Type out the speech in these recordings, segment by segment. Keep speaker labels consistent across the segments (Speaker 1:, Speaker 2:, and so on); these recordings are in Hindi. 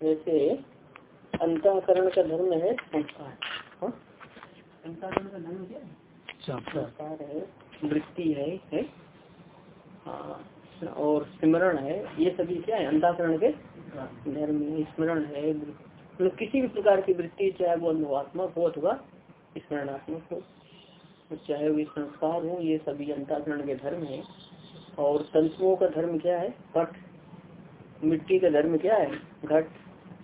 Speaker 1: जैसे अंतकरण का धर्म है संस्कार हाँ? अंतकरण का धर्म क्या है संस्कार है वृत्ति है, है? हाँ और स्मरण है ये सभी क्या है अंताकरण के धर्म स्मरण है मतलब किसी भी प्रकार की वृत्ति चाहे वो अनुभवात्मक हो अथवा स्मरणात्मक हो चाहे वो संस्कार हो ये सभी अंताकरण के धर्म है और तंतुओं का धर्म क्या है? घट मिट्टी का धर्म क्या है? घट,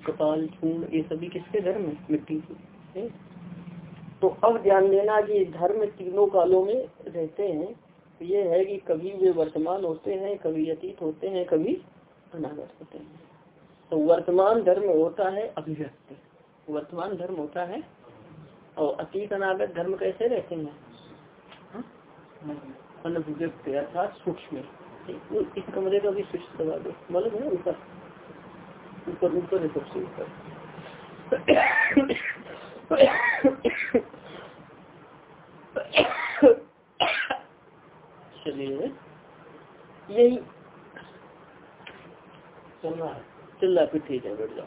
Speaker 1: कपाल, चूर्ण, ये सभी किसके धर्म है? मिट्टी के तो अब ध्यान देना कि धर्म तीनों कालों में रहते हैं। ये है कि कभी वे वर्तमान होते हैं, कभी अतीत होते हैं, कभी अनागत होते हैं। तो वर्तमान धर्म होता है अभिव्यक्ति। वर्तमान धर्म होता है और अतीत अनागत धर्म कैसे रहते हैं? हाँ? अनभिव्यक्त अर्थात सूक्ष्म। इस कमरे का भी स्विच दबा दो। मतलब है ऊपर? ऊपर ऊपर है सबसे ऊपर। चलिए यही चल रहा है। चल रहा फिर ठीक है, बैठ जाओ।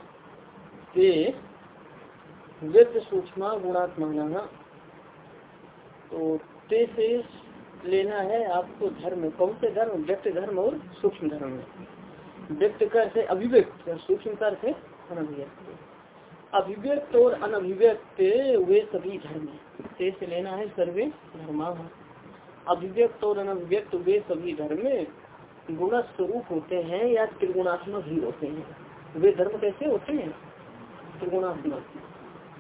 Speaker 1: ये व्यक्त सूक्ष्म गुणात्मा तो ते से लेना है आपको धर्म, कौन से धर्म? व्यक्त धर्म और सूक्ष्म धर्म व्यक्त कर से अभिव्यक्त सूक्ष्म कर से अनभिव्यक्त। अभिव्यक्त और अनभिव्यक्त, वे सभी धर्म से लेना है सर्वे धर्मा। अभिव्यक्त और अनभिव्यक्त, वे सभी धर्म गुण स्वरूप होते हैं या त्रिगुणात्मक ही होते हैं। वे धर्म कैसे होते हैं? त्रिगुणात्मक।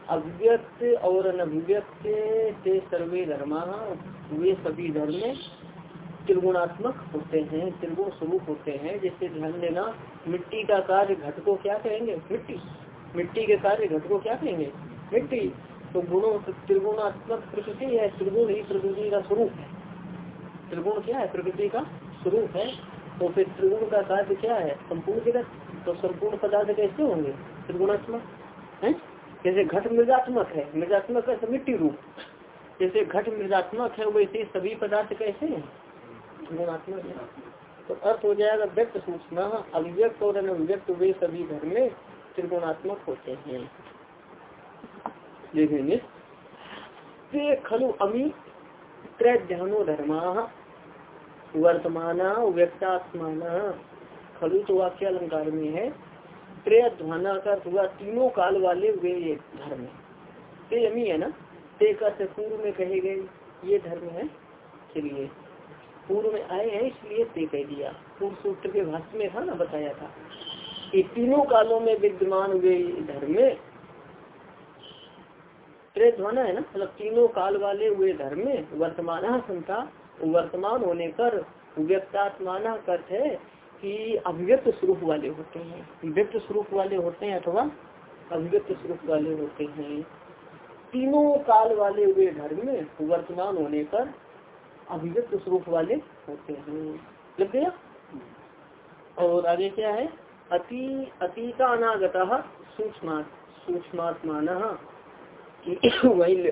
Speaker 1: अभिव्यक्त और अनभिव्यक्त से सर्वे धर्मा, वे सभी धर्म त्रिगुणात्मक होते हैं, त्रिगुण स्वरूप होते हैं जैसे ध्यान देना, मिट्टी का कार्य घट को क्या कहेंगे? मिट्टी। मिट्टी के कार्य घट को क्या कहेंगे? मिट्टी। तो गुणों, त्रिगुणात्मक प्रकृति है, त्रिगुण ही प्रकृति का स्वरूप है। त्रिगुण क्या है? प्रकृति का स्वरूप है। तो फिर त्रिगुण का कार्य क्या है? संपूर्ण जगत। तो संपूर्ण पदार्थ कैसे होंगे? त्रिगुणात्मक। है? जैसे घट मृदात्मक है मृदात्मक है मिट्टी रूप। जैसे घट मृदात्मक है वैसे सभी पदार्थ कैसे हैं? गुणात्मक है। तो अर्थ हो जाएगा व्यक्त सूचना अभिव्यक्त और अनभिव्यक्त वे सभी घर में त्रिगुणात्मक होते हैं। देखेंगे खलु अमी त्रैध्यानो धर्मा, वर्तमान व्यक्तात्मान। खलु तो वाक्य अलंकार में है। त्रयध्वाना का हुआ, तीनों काल वाले वे ये धर्म ते अमी है ना? ते का पूर्व में कहे गए ये धर्म है। चलिए, पूर्व में आए हैं, इसलिए ते कह दिया। पूर्व सूत्र के भाष्य में था ना, बताया था। कि तीनों कालों में विद्यमान वे धर्म ध्वाना है ना? मतलब तीनों काल वाले हुए धर्म वर्तमान संता, वर्तमान होने पर व्यक्तात्माना अर्थ है। कि अभिव्यक्त स्वरूप वाले होते हैं। व्यक्त स्वरूप वाले होते हैं अथवा अभिव्यक्त स्वरूप वाले होते हैं। तीनों काल वाले हुए धर्म में वर्तमान होने पर अभिव्यक्त स्वरूप वाले होते हैं। लग गया? और आगे क्या है? अति अतीता अनागत सूक्ष्म वही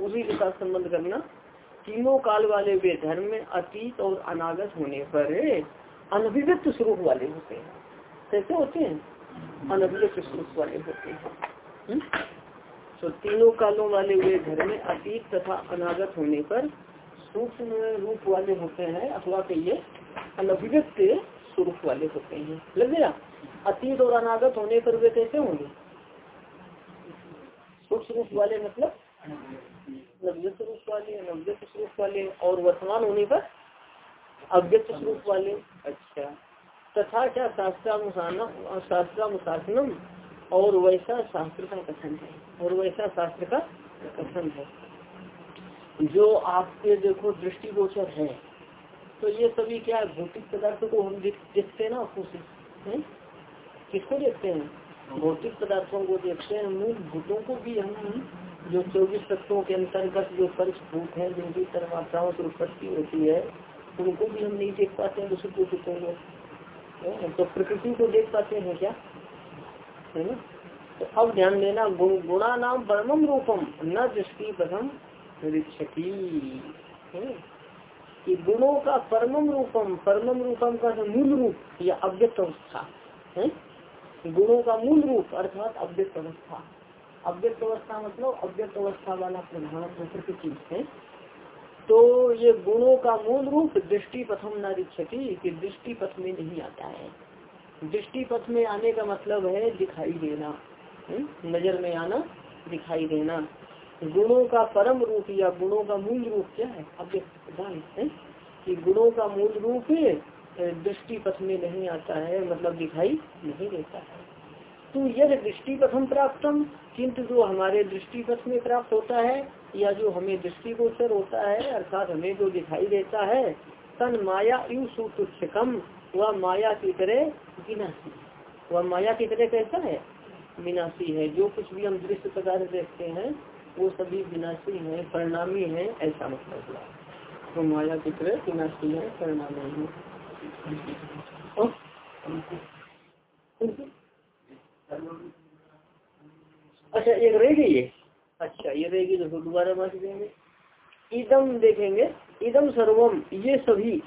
Speaker 1: उसी के साथ संबंध करना। तीनों काल वाले वे धर्म में अतीत और अनागत होने पर अनभिव्यक्त स्वरूप वाले होते हैं। कैसे होते हैं? अनभिव्यक्त स्वरूप वाले होते हैं। तो तीनों कालों वाले वे धर्म में अतीत तथा अनागत होने पर सूक्ष्म रूप वाले होते हैं, अथवा कहिए अनभिव्यक्त स्वरूप वाले होते हैं। लग गया? अतीत और अनागत होने पर वे कैसे होंगे? सूक्ष्म रूप वाले मतलब? नवव्यक्त रूप वाले नवव्यक्त स्वरूप वाले और वर्तमान होने पर अव्यक्त स्वरूप वाले अच्छा। तथा क्या शास्त्रानुशासन शास्त्रानुशासनम और वैसा शास्त्र का कथन है। और वैसा शास्त्र का कथन है। जो आपके देखो दृष्टिगोचर है तो ये सभी क्या है? भौतिक पदार्थों को हम देखते हैं ना आपको से किसको देखते हैं? भौतिक पदार्थों को देखते हैं मूल भूतों को भी हम जो चौबीस तत्वों के अंतर्गत जो पंच भूत है जिनकी तरमात्राओं से उत्पत्ति होती है उनको भी हम नहीं देख पाते हैं को तो प्रकृति को देख पाते हैं क्या? है ना? तो अब ध्यान देना, गुणा नाम परमम रूपम, न दृष्टि प्रथम कि गुणों का परमम रूपम परमम रूपम का मूल रूप, या अव्यक्त अवस्था, है? गुणों का मूल रूप, अर्थात अव्यक्त अवस्था। अव्यक्त अवस्था मतलब अव्यक्त अवस्था वाला प्रधान प्रकृति, है? तो ये गुणों का मूल रूप दृष्टि पथम न दीक्षति कि दृष्टि पथ में नहीं आता है। दृष्टि पथ में आने का मतलब है दिखाई देना नज़र में आना, दिखाई देना। गुणों का परम रूप या गुणों का मूल रूप क्या है? अव्यक्त है कि गुणों का मूल रूप दृष्टि पथ में नहीं आता है मतलब दिखाई नहीं देता है। तो यह दृष्टि पथम प्राप्तम, किंतु जो हमारे दृष्टि पथ में प्राप्त होता है या जो हमें दृष्टिगोचर होता है, अर्थात हमें जो दिखाई देता है, तन माया यु सुतुच्छकम, वह माया की तरह विनाशी वह माया की तरह कैसा है? विनाशी है। जो कुछ भी हम दृश्य प्रकार देखते हैं, वो सभी विनाशी है, परिणामी है, ऐसा मतलब तो माया की तरह विनाशी है, परिणामी है। अच्छा एक रहेगी ये अच्छा ये रहेगी तो दोबारा बात देंगे। इदम देखेंगे, इदम सर्वम, ये सभी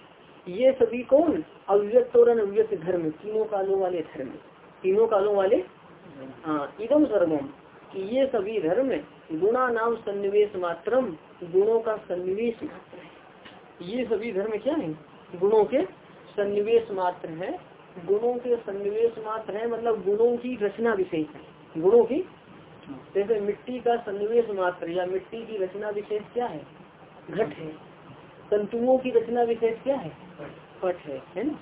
Speaker 1: ये सभी कौन? अव्यक्त और अनव्यक्त धर्म, तीनों कालों वाले धर्म। तीनों कालों वाले? हाँ इदम सर्वम ये सभी धर्म, गुणा नाम सन्निवेश मात्रम, गुणों का सन्निवेश मात्र ये सभी धर्म क्या है? गुणों के सन्निवेश मात्र है। गुणों के सन्निवेश मात्र है मतलब गुणों की रचना विशेष है। गुणों की जैसे मिट्टी का सन्निवेश मात्र या मिट्टी की रचना विशेष क्या है? घट है। तंतुओं की रचना विशेष क्या है? पट है है ना?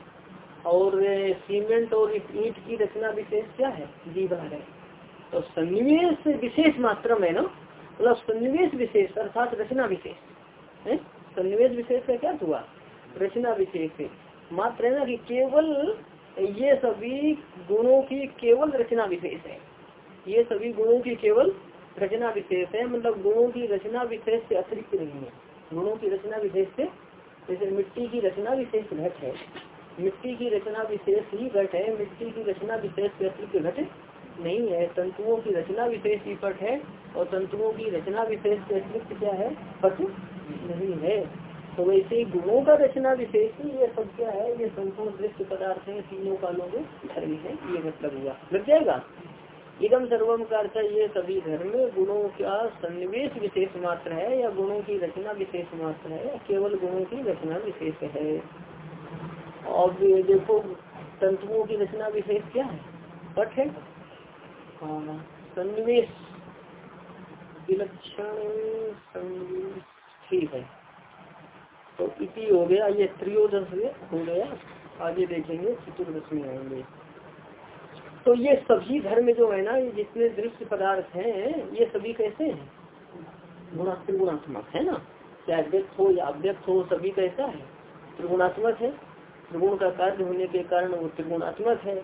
Speaker 1: और सीमेंट और ईट की रचना विशेष क्या है? दीवार है। तो सन्निवेश विशेष मात्रा में, ना? मतलब सन्निवेश विशेष अर्थात रचना विशेष, है? सन्निवेश विशेष का क्या हुआ? रचना विशेष मात्र है ना कि केवल ये सभी गुणों की केवल रचना विशेष है। ये सभी गुणों की केवल रचना विशेष है मतलब गुणों की रचना विशेष से अतिरिक्त नहीं है। गुणों की रचना विशेष से, जैसे मिट्टी की रचना विशेष घट है, मिट्टी की रचना विशेष ही घट है, मिट्टी की रचना विशेष से अतिरिक्त घट नहीं है। तंतुओं की रचना विशेष ही पट है, और तंतुओं की रचना विशेष से अतिरिक्त क्या है? पट नहीं है। तो वैसे ही गुणों का रचना विशेष ही ये सब क्या है? ये संपूर्ण दृश्य पदार्थ है, तीनों कालों में धर्म है, ये मतलब हुआ। लग जाएगा? इदम सर्वम का अर्थ ये सभी धर्म गुणों का सन्निवेश विशेष मात्र है या गुणों की रचना विशेष मात्र है या केवल गुणों की रचना विशेष है? और देखो तंतुओं की रचना विशेष क्या है? पट है? हाँ, सन्निवेश विलक्षण ठीक है। तो इसी हो गया ये त्रियोदश हो गया आगे देखेंगे चतुर्दश में आएँगे। तो ये सभी धर्म जो है ना जितने दृश्य पदार्थ हैं ये सभी कैसे हैं? गुणा त्रिगुणात्मक है ना? चाहे व्यक्त हो या अव्यक्त हो सभी कैसा है? त्रिगुणात्मक है। त्रिगुण का कार्य होने के कारण वो त्रिगुणात्मक है।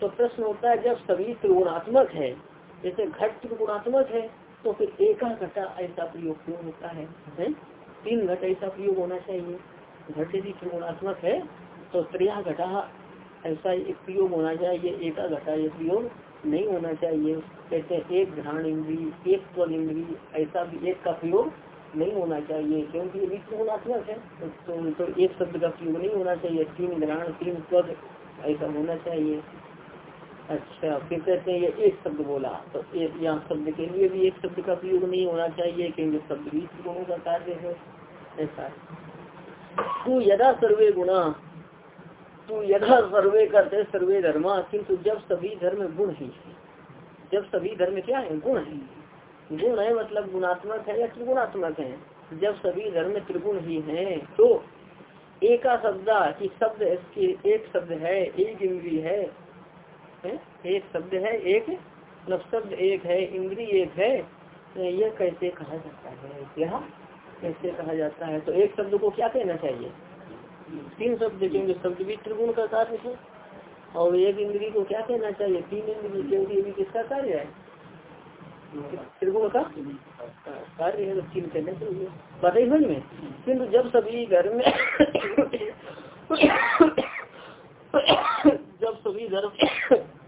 Speaker 1: तो प्रश्न होता है जब सभी त्रिगुणात्मक है जैसे घट त्रिगुणात्मक है तो फिर एका घटा ऐसा प्रयोग क्यों होता है, है? तीन घट ऐसा प्रयोग होना चाहिए। घट यदि त्रिगुणात्मक है तो त्रिया घटा ऐसा एक प्रयोग होना चाहिए एका घटा ये प्रयोग नहीं होना चाहिए। कहते एक घ्राण इंद्री एक त्वग इंद्री ऐसा भी एक का प्रयोग नहीं होना चाहिए क्योंकि ये भी त्रिगुणात्मक है। तो, तो, तो एक शब्द का प्रयोग नहीं होना चाहिए तीन ग्रहण तीन त्वग ऐसा होना चाहिए। अच्छा फिर कहते हैं ये एक शब्द बोला तो एक यहाँ शब्द के लिए भी एक शब्द का प्रयोग नहीं होना चाहिए क्योंकि शब्द भी गुणों का कार्य है ऐसा तू यदा सर्वे गुणा तू यदा सर्वे करते, सर्वे धर्म किंतु जब सभी धर्म गुण ही जब सभी धर्म क्या है? गुण है। गुण है मतलब गुणात्मक है या त्रिगुणात्मक है? जब सभी धर्म त्रिगुण ही हैं तो एका शब्द की शब्द एक शब्द है, एक इंद्री है? एक शब्द है, एक मतलब शब्द एक है, इंद्री एक है। यह कैसे कहा जाता है? यह कैसे कहा जाता है? तो एक शब्द को क्या कहना चाहिए? तीन शब्द क्योंकि शब्द भी त्रिगुण का कार्य है। और एक इंद्री को क्या कहना चाहिए? तीन इंद्री क्योंकि भी किसका कार्य है? त्रिगुण का कार्य है तो तीन कहना चाहिए पता ही में किन्तु जब सभी घर में जब सभी धर्म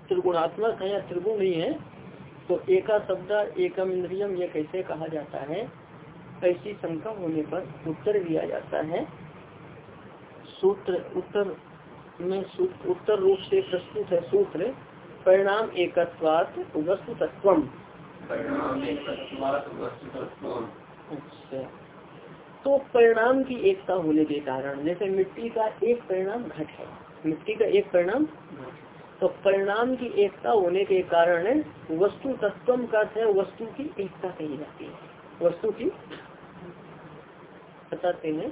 Speaker 1: त्रिगुणात्मक है या त्रिगुण ही है तो एका शब्द एकम इंद्रियम ये कैसे कहा जाता है? ऐसी शंका होने पर उत्तर दिया जाता है। सूत्र उत्तर में उत्तर रूप से प्रस्तुत है सूत्र परिणाम एक वस्तु तत्व अच्छा। तो परिणाम की एकता होने के कारण जैसे मिट्टी का एक परिणाम घट है। मिट्टी का एक परिणाम तो परिणाम की एकता होने के कारण वस्तु तत्व का है वस्तु की एकता कही जाती है। वस्तु की बताते हैं।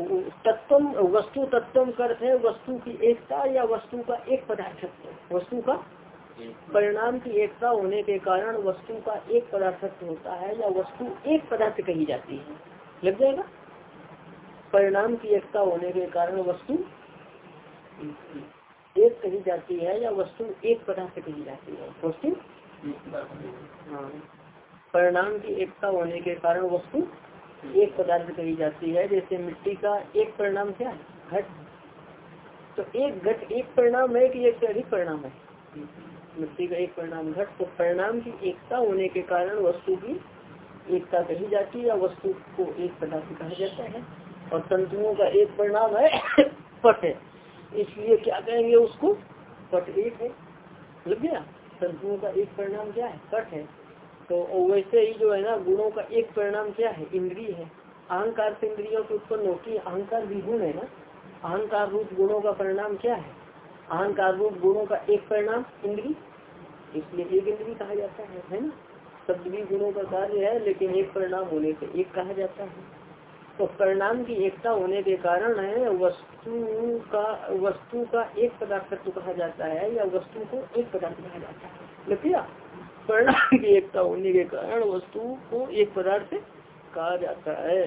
Speaker 1: तत्व वस्तु तत्व करते है वस्तु की एकता या वस्तु का एक पदार्थत्व वस्तु का परिणाम की एकता होने के कारण वस्तु का एक पदार्थत्व होता है या वस्तु एक पदार्थ कही जाती है। लग जाएगा? परिणाम की एकता होने के कारण वस्तु एक कही जाती है या वस्तु एक पदार्थ कही जाती है। वस्तु? हाँ। परिणाम की एकता होने के कारण वस्तु एक पदार्थ कही जाती है, जैसे मिट्टी का एक परिणाम क्या है? घट। तो एक घट, एक परिणाम है कि एक से अधिक परिणाम है? मिट्टी का एक परिणाम घट तो परिणाम की एकता होने के कारण वस्तु की एकता कही जाती है या वस्तु को एक पदार्थ कहा जाता है। और तंतुओं का एक परिणाम है, पट है। इसलिए क्या कहेंगे उसको? पट एक है। लग गया? तंतुओं का एक परिणाम क्या है? पट है। तो वैसे ही जो है ना, गुणों का एक परिणाम क्या है? इंद्रिय है। अहंकार से इंद्रियों की उत्पन्न होती है। अहंकार भी गुण है ना? अहंकार रूप गुणों का परिणाम क्या है? अहंकार रूप गुणों का एक परिणाम इंद्री इसलिए एक इंद्री कहा जाता है है ना? शब्द भी गुणों का कार्य है, लेकिन एक परिणाम होने से एक कहा जाता है। तो परिणाम की एकता होने के कारण है, वस्तु का वस्तु का एक पदार्थ कहा जाता है या वस्तु को एक पदार्थ कहा जाता है। लपिया परिणाम की एकता होने के कारण वस्तु को एक पदार्थ कहा जाता है।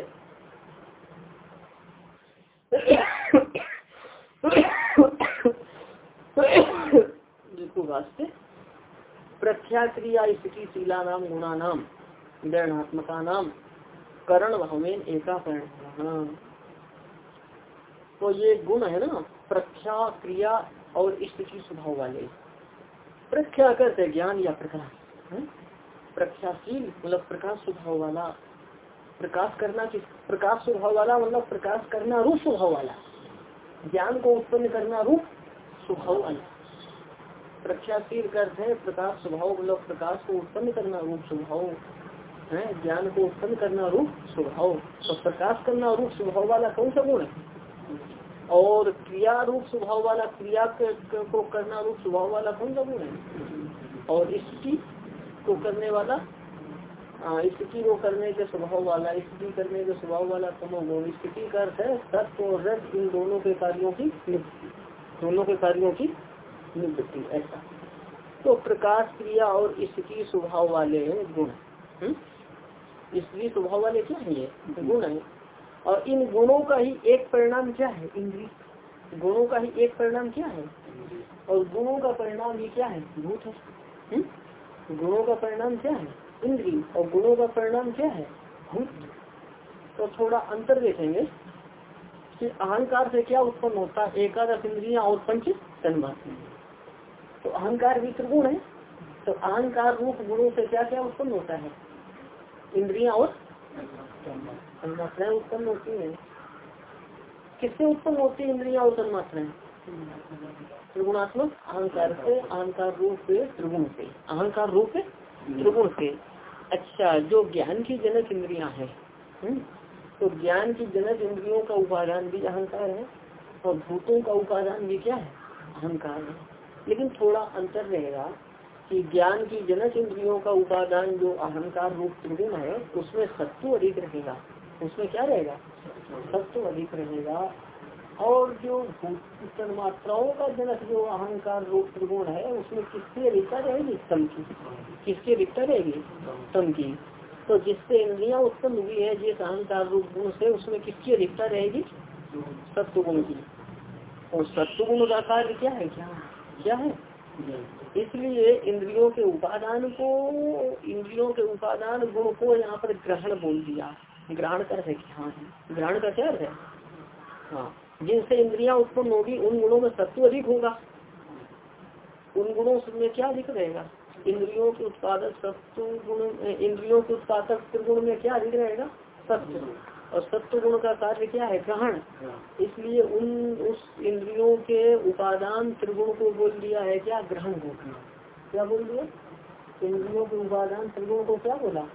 Speaker 1: देखो वास्ते प्रख्या क्रिया स्थिति शीला नाम गुणा नाम ग्रहणात्मका नाम करण भावेन एका करण तो ये गुण है ना प्रख्या क्रिया और स्थिति स्वभाव वाले। प्रख्या करते ज्ञान या प्रकाश प्रख्याशील मतलब प्रकाश स्वभाव वाला। प्रकाश करना किस, प्रकाश स्वभाव वाला मतलब प्रकाश करना रूप स्वभाव वाला। ज्ञान को उत्पन्न करना रूप स्वभाव वाला। प्रख्याशील अर्थ है, प्रकाश स्वभाव मतलब प्रकाश को उत्पन्न करना रूप स्वभाव है, ज्ञान को उत्पन्न करना रूप स्वभाव। तो प्रकाश करना रूप स्वभाव वाला कौन सा गुण है? और क्रिया रूप स्वभाव वाला, क्रिया को करना रूप स्वभाव वाला कौन सा गुण है? और इसकी को करने वाला स्थिति को करने के स्वभाव वाला, स्थिति करने के स्वभाव वाला तमोगुण स्थिति का अर्थ है सत्य और रज इन दोनों के कार्यों की निवृत्ति, दोनों के कार्यों की निवृत्ति, ऐसा। तो प्रकाश क्रिया और स्थिति स्वभाव वाले गुण। हम्म? स्त्री स्वभाव वाले क्या है ये? गुण है। और इन गुणों का ही एक परिणाम क्या है? इंद्री गुणों का ही एक परिणाम क्या है? और गुणों का परिणाम ही क्या है? भूत है? हम्म? गुणों का परिणाम क्या है? इंद्री और गुणों का परिणाम क्या है? भूत। तो थोड़ा अंतर देखेंगे कि अहंकार से क्या उत्पन्न होता है? एकादश इंद्रिया और पंच तन्मात्र। तो अहंकार भी त्रिगुण है। तो अहंकार रूप गुणों से क्या क्या उत्पन्न होता है? इंद्रिया और तन्मात्राएँ उत्पन्न होती है। किससे उत्पन्न होती है? इंद्रिया और तन्मात्राएँ। त्रिगुणात्मक अहंकार से अहंकार रूप त्रिगुण से। अहंकार रूप त्रिगुण से। अच्छा जो ज्ञान की जनक इंद्रिया हैं हम्म, तो ज्ञान की जनक इंद्रियों का उपादान भी अहंकार है और भूतों का उपादान भी क्या है? अहंकार है। लेकिन थोड़ा अंतर रहेगा कि ज्ञान की जनक इंद्रियों का उपादान जो अहंकार रूप त्रिगुण है उसमें सत्व अधिक रहेगा। उसमें क्या रहेगा? सत्व अधिक रहेगा। और जो भूत मात्राओं का जनक जो अहंकार रूप त्रिगुण है उसमें किसकी अधिकता रहेगी? तम की किसकी अधिकता रहेगी? तम की तो जिससे इंद्रिया उत्पन्न हुई है जिस अहंकार रूप गुण से उसमें किसकी अधिकता रहेगी? सत्व गुण की। और सत्व गुण का कार्य क्या है? क्या? क्या है? इसलिए इंद्रियों के उपादान को इंद्रियों के उपादान गुण को यहाँ पर ग्रहण बोल दिया। ग्रहण कर है। हाँ। ग्रहण का क्या है? हाँ। जिनसे इंद्रियाँ उत्पन्न होगी, उन गुणों में सत्व अधिक होगा। उन गुणों में क्या अधिक रहेगा? इंद्रियों के उत्पादक सत्व गुण, इंद्रियों के उत्पादक त्रिगुण में क्या अधिक रहेगा? सत्व और सत्व गुण का कार्य क्या है? ग्रहण। इसलिए उन, उस इंद्रियों के उपादान त्रिगुण को बोल दिया है क्या? ग्रहण रूप क्या बोल दिया? इंद्रियों के उपादान त्रिगुण को क्या बोला?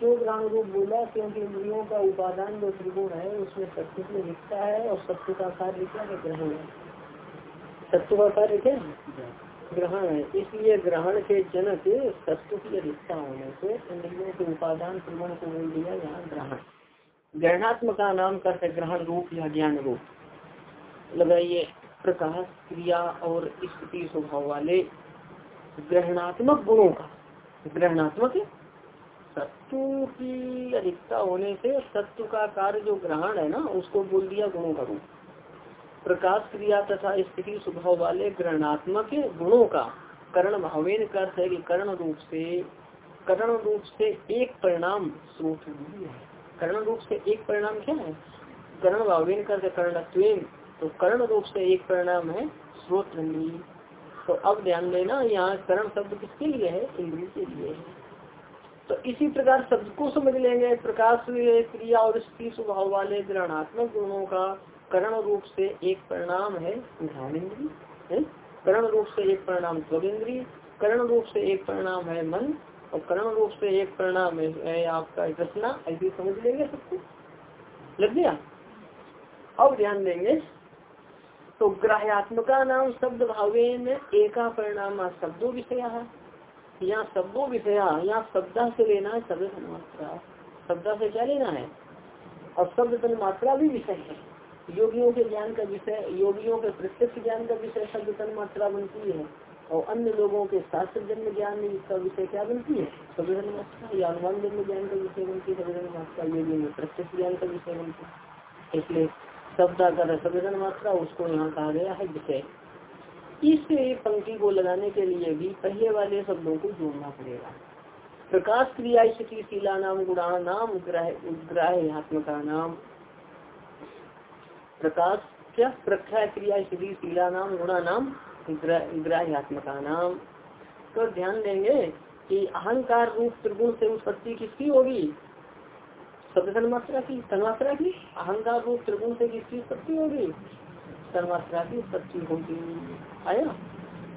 Speaker 1: ग्रहण रूप बोला, क्योंकि इंद्रियों का उपादान जो त्रिगुण है, उसमें सत्य में दिखता है और सत्य का कार्य क्या है? ग्रहण है। सत्य का कार्य क्या ग्रहण है। इसलिए ग्रहण के जनक सत्य की अधिकता होने से इंद्रियों के उपादान त्रिगुण को बोल दिया, यहाँ ग्रहण। ग्रहणात्मक का नाम करते ग्रहण रूप या ज्ञान रूप। लगाइए, प्रकाश, क्रिया और स्थिति स्वभाव वाले ग्रहणात्मक गुणों का। ग्रहणात्मक सत्व की अधिकता होने से सत्व का कार्य जो ग्रहण है ना, उसको बोल दिया गुणों का रूप प्रकाश क्रिया तथा स्थिति स्वभाव वाले ग्रहणात्मक गुणों का कर्ण भावेन कर है कि कर्ण रूप से, कर्ण रूप से एक परिणाम स्रोत है। कर्ण रूप से एक परिणाम क्या है? कर्ण भावेन कर कर्ण तो कर्ण रूप से एक परिणाम है, स्रोत तो अब ध्यान देना, यहाँ कर्ण शब्द किसके लिए है? इंद्रिय के लिए है। तो इसी प्रकार शब्द को समझ लेंगे, प्रकाश क्रिया और स्त्री स्वभाव वाले ग्रहणात्मक गुणों का कर्ण रूप से एक परिणाम है ध्यान इंद्री कर्ण रूप से एक परिणाम स्व इंद्री कर्ण रूप से एक परिणाम है मन, और कर्ण रूप से एक परिणाम है आपका रचना, ऐसे समझ लेंगे सबको। लग गया? अब ध्यान देंगे। तो ग्राह्यात्मका नाम शब्द भावे में एका परिणाम शब्दों विषया। यहाँ शब्दों विषया यहाँ शब्द से लेना है, शब्द मात्रा। शब्द से क्या लेना है? और शब्द मात्रा भी विषय है। योगियों के ज्ञान का विषय, योगियों के प्रत्यक्ष ज्ञान का विषय शब्द मात्रा बनती है। और अन्य लोगों के शास्त्र जन्म ज्ञान में इसका विषय क्या बनती है? संविधान मात्रा। या अनुमान जन्म ज्ञान का विषय बनती है संविधान मात्रा। योगी में प्रत्यक्ष ज्ञान का विषय बनती है। इसलिए शब्दाकर संविधान मात्रा, उसको यहाँ कहा गया है विषय। इस पंक्ति को लगाने के लिए भी पहले वाले शब्दों को जोड़ना पड़ेगा। प्रकाश क्रिया स्थिति शिला नाम गुणा नाम ग्राह्यात्मका नाम। प्रकाश क्या? प्रख्या क्रिया स्थिति शीला नाम गुणा नाम ग्राह्यात्मका नाम। तो ध्यान देंगे कि अहंकार रूप त्रिगुण से उत्पत्ति किसकी होगी? शब्द तन्मात्रा की तन्मात्रा की। अहंकार रूप त्रिगुण से किसकी उत्पत्ति होगी? तन्मात्रा की उत्पत्ति होगी आया?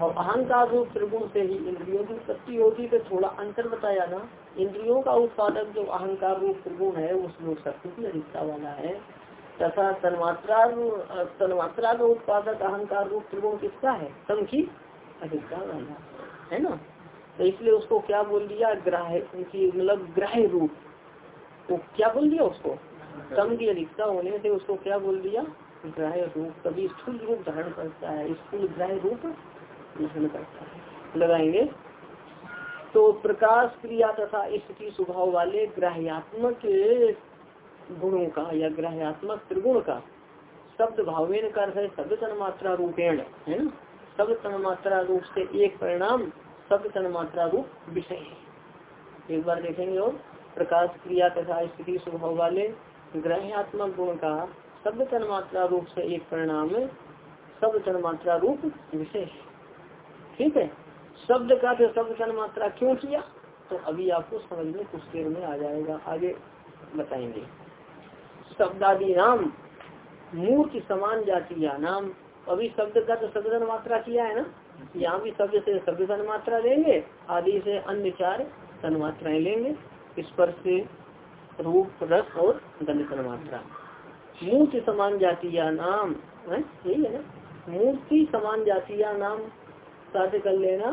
Speaker 1: और अहंकार रूप त्रिगुण से ही इंद्रियों की उत्पत्ति होगी तो थोड़ा अंतर बताया ना। इंद्रियों का उत्पादक जो अहंकार रूप त्रिगुण है उसमें शक्ति की अधिकता वाला है। तथा तन्मात्रा का उत्पादक अहंकार रूप त्रिगुण किसका है? तम की अधिकता वाला, है ना? तो इसलिए उसको क्या बोल दिया? ग्राह मतलब ग्राह्य रूप। तो क्या बोल दिया उसको? तम की अधिकता होने से उसको क्या बोल दिया? ग्राह्य रूप कभी स्थूल रूप धारण करता है। स्थूल ग्राह्य रूप धारण करता है। लगाएँगे। तो प्रकाश क्रिया तथा स्थिति स्वभाव वाले ग्राह्यात्मक गुणों का या ग्रहयात्मक त्रिगुण का शब्द भावेन कर है शब्द तन मात्रा रूपेण, है ना? शब्द तन मात्रा रूप से एक परिणाम, शब्द तन मात्रा रूप विषय है। एक बार देखेंगे और प्रकाश क्रिया तथा स्थिति स्वभाव वाले ग्रहयात्मक गुण का शब्द तन मात्रा रूप से एक परिणाम शब्द तन मात्रा रूप विशेष। ठीक है? शब्द का तो शब्द तन मात्रा क्यों किया? तो अभी आपको समझ में कुछ देर में आ जाएगा, आगे बताएँगे। शब्दादि नाम मूर्ति समान जातिया नाम। अभी शब्द का तो शब्द मात्रा किया है ना? यहाँ भी शब्द से शब्द मात्रा लेंगे, आदि से अन्य चार तन तन्मात्राएँ लेंगे। स्पर्श, रूप, रस और गंध मात्रा मूर्ति समान जातिया नाम, है? यही है ना? मूर्ति समान जातिया नाम साथ कर लेना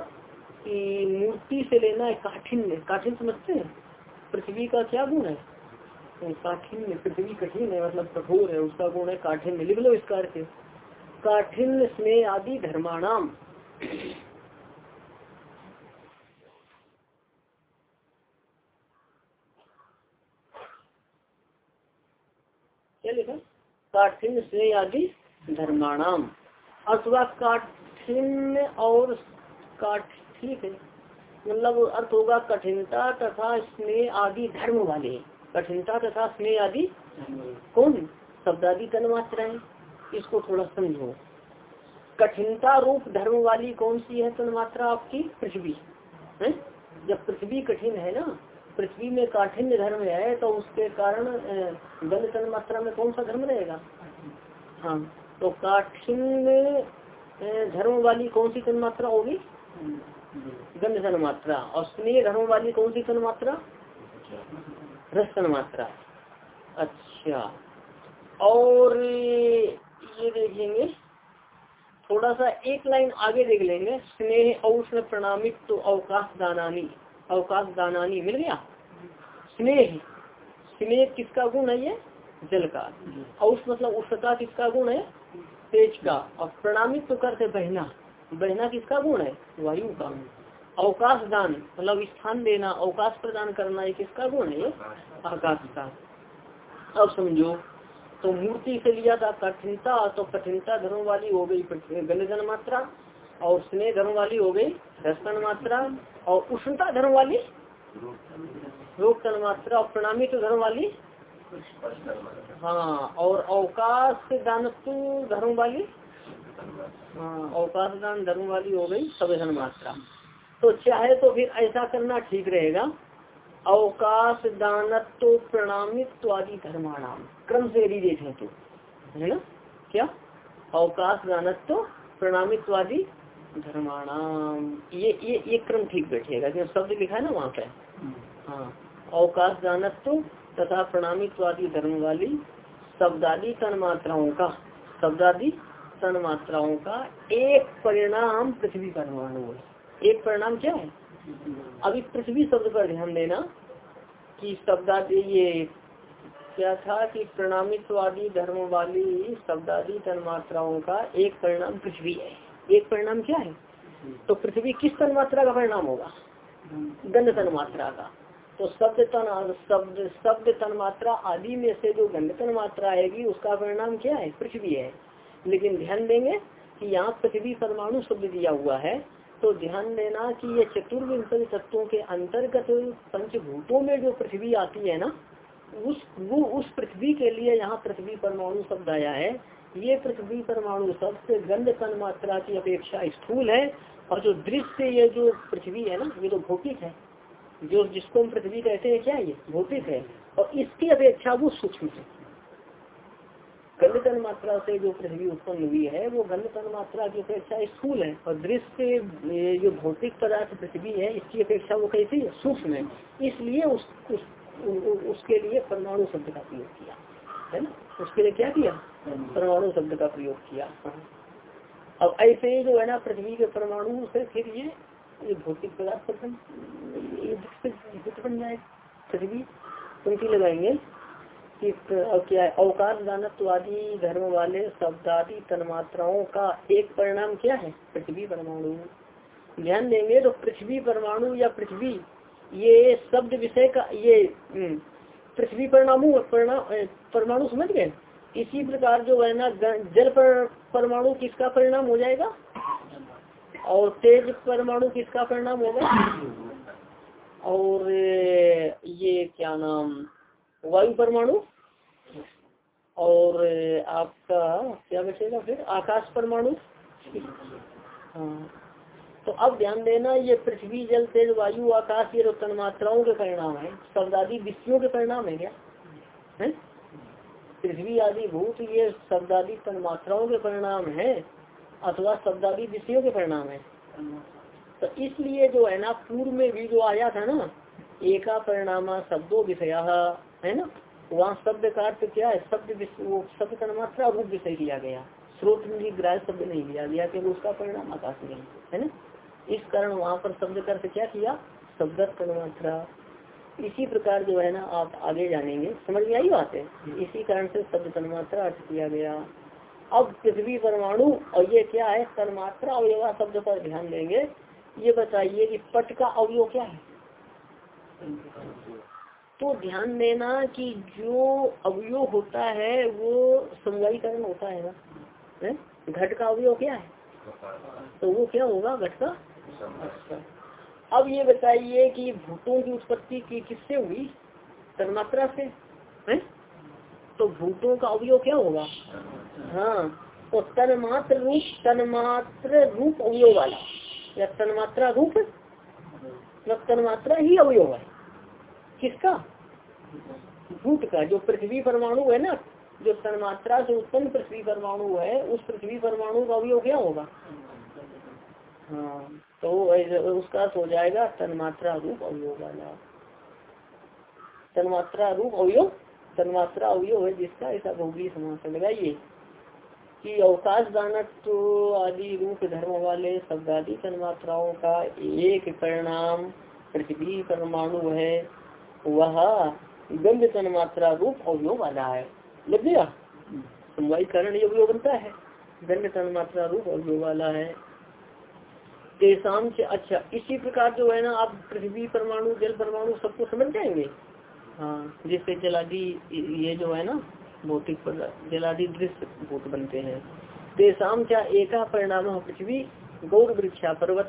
Speaker 1: कि मूर्ति से लेना है काठिन्य। काठिन समझते हैं? पृथ्वी का क्या गुण है? काठिन्य, पृथ्वी कठिन है मतलब कठोर है, उसका गुण है काठिन्य। लिख लो इस कार्य काठिन्य स्नेह आदि धर्माणाम। क्या लिखा? काठिन्य स्नेह आदि धर्माणाम। अथवा काठिन्य और काठ ठीक है मतलब अर्थ होगा कठिनता तथा स्नेह आदि धर्म वाले। कठिनता तथा स्नेह आदि कौन? शब्दादि है। इसको थोड़ा समझो। कठिनता रूप धर्म वाली कौन सी है तन्मात्रा आपकी पृथ्वी। है? जब पृथ्वी कठिन है ना पृथ्वी में काठिन्य धर्म है तो उसके कारण गंध तन मात्रा में कौन सा धर्म रहेगा? हाँ तो काठिन्य धर्म वाली कौन सी तन मात्रा होगी? गंध तन मात्रा और स्नेह धर्म वाली कौन सी तन मात्रा रस मात्रा अच्छा। और ये देखेंगे, थोड़ा सा एक लाइन आगे देख लेंगे। स्नेह, औष्ण प्रणामित तो अवकाश दानानी अवकाश दानानी मिल गया? स्नेह। स्नेह किसका गुण है ये? जल का। औष मतलब उष्णता किसका गुण है? तेज का। और प्रणामित तो करते बहना। बहना किसका गुण है? वायु का। अवकाश दान मतलब स्थान देना, अवकाश प्रदान करना, ये किसका गुण है? आकाश का। अब समझो तो मूर्ति से लिया था, कठिनता तो कठिनता धर्म वाली हो गई, गलजन मात्रा। और स्नेह धर्म वाली हो गई रसन मात्रा और उष्णता धर्म वाली रोग तन मात्रा और प्रणामी तो धर्म वाली हाँ और अवकाश दानत्व धर्म वाली हाँ अवकाश दान धर्म वाली हो गई धर्म मात्रा। तो चाहे तो फिर ऐसा करना ठीक रहेगा। अवकाश दानत्व प्रणामित्व आदि धर्माणाम। क्रम से यदि देखें तो है ना? क्या? अवकाश दानत्व प्रणामित्व आदि धर्माणाम। ये ये ये क्रम ठीक बैठेगा क्योंकि शब्द लिखा है ना वहाँ पे। हाँ। अवकाश दानत्व तथा प्रणामित्व आदि धर्म वाली शब्दादि तन मात्राओं का शब्दादि तन मात्राओं का एक परिणाम पृथ्वी परमाणु है एक परिणाम क्या है? अभी पृथ्वी शब्द पर ध्यान देना कि शब्दादि ये क्या था कि प्रणामित्वादी धर्म वाली शब्दादि तन्मात्राओं का एक परिणाम पृथ्वी है। एक परिणाम क्या है? तो पृथ्वी किस तन मात्रा का परिणाम होगा? गंध तन मात्रा का। तो शब्द तन, शब्द शब्द तन मात्रा आदि में से जो गंध तन मात्रा आएगी, उसका परिणाम क्या है? पृथ्वी है। लेकिन ध्यान देंगे कि यहाँ पृथ्वी परमाणु शब्द दिया हुआ है। तो ध्यान देना कि ये चतुर्विंशति तत्वों के अंतर्गत पंचभूतों में जो पृथ्वी आती है ना, उस, वो उस पृथ्वी के लिए यहाँ पृथ्वी परमाणु शब्द आया है। ये पृथ्वी परमाणु शब्द गंध तन मात्रा की अपेक्षा स्थूल है और जो दृश्य ये जो पृथ्वी है ना ये तो भौतिक है जो जिसको हम पृथ्वी कहते हैं क्या ये? भौतिक है। और इसकी अपेक्षा वो सूक्ष्म है। गंध तन मात्रा से जो पृथ्वी उत्पन्न हुई है वो गंध तन मात्रा की अपेक्षा स्थूल है। और दृश्य जो भौतिक पदार्थ पृथ्वी है इसकी अपेक्षा वो कैसी है? सूक्ष्म है। इसलिए उस, उस, उसके लिए परमाणु शब्द का प्रयोग किया। है ना? उसके लिए क्या किया? परमाणु शब्द का प्रयोग किया। अब ऐसे ही जो है ना पृथ्वी के परमाणु से फिर ये ये भौतिक पदार्थ बन जाए। पृथ्वी पंक्ति लगाएँगे। कि क्या है? अवकाश दानत्वादी धर्म वाले शब्द शब्दादि तन्मात्राओं का एक परिणाम क्या है? पृथ्वी परमाणु। ध्यान देंगे तो पृथ्वी परमाणु या पृथ्वी ये शब्द विषय का ये हम्म, पृथ्वी परमाणु परमाणु समझ गए? इसी प्रकार जो है ना जल पर, परमाणु किसका परिणाम हो जाएगा? और तेज परमाणु किसका परिणाम होगा? और ये क्या नाम वायु परमाणु? और आपका क्या बचेगा फिर? आकाश परमाणु? हाँ। तो अब ध्यान देना ये पृथ्वी जल तेज वायु आकाश ये तन मात्राओं के परिणाम है। शब्दादि विषयों के परिणाम है क्या? है? पृथ्वी आदि भूत ये शब्दादि तन मात्राओं के परिणाम है, अथवा शब्दादि विषयों के परिणाम है। तो इसलिए जो है ना, पूर्व में भी जो आया था ना, एका परिणाम शब्दों विषया, है ना? वहाँ शब्द का अर्थ क्या है? शब्द वो शब्द का मात्रा रूप विषय किया गया। स्रोत में ग्राह शब्द नहीं लिया गया क्योंकि उसका परिणाम आकाश नहीं है ना? इस कारण वहाँ पर शब्द का अर्थ क्या किया? शब्द मात्रा इसी प्रकार जो है ना, आप आगे जानेंगे। समझ में आई बात है? इसी कारण से शब्द तन्मात्रा अर्थ किया गया। अब पृथ्वी परमाणु, और ये क्या है? तन्मात्रा अवयवा शब्द पर ध्यान देंगे। ये बताइए कि पट का अवयव क्या है? तो ध्यान देना कि जो अवयव होता है, वो समवायीकरण होता है ना? घट का अवयव क्या है? तो वो क्या होगा? घट का? अब ये बताइए कि भूतों की उत्पत्ति की किससे हुई? तन्मात्रा से, है? तो भूतों का अवयव क्या होगा? हाँ तो तन्मात्र रूप तन्मात्र रूप अवयव वाला। या तन्मात्रा रूप? मतलब तन्मात्रा ही अवयव है। किसका? भूत का, जो पृथ्वी परमाणु है ना, जो तन्मात्रा से उत्पन्न पृथ्वी परमाणु है, उस पृथ्वी परमाणु का अवयोग क्या होगा? हाँ। तो उसका हो जाएगा तन्मात्रा रूप अवयोग वाला। तन्मात्रा रूप अवयोग तन्मात्रा अवयोग है जिसका ऐसा भोगी समास लगाइए कि अवकाश दानत्व आदि रूप धर्म वाले शब्द आदि तन्मात्राओं का एक परिणाम पृथ्वी परमाणु है वह गंध तन्मात्रा रूप अवयोग वाला है। लग गया? समवाई कारण योग बनता है। गंध तन्मात्रा रूप अवयोग वाला है। तेसाम से अच्छा। इसी प्रकार जो है ना आप पृथ्वी परमाणु जल परमाणु सबको समझ जाएँगे। हाँ। जिससे जलादि ये जो है ना भौतिक जलादि दृश्य भूत बनते हैं। तेसाम क्या एका परिणाम पृथ्वी गौर वृक्षा पर्वत।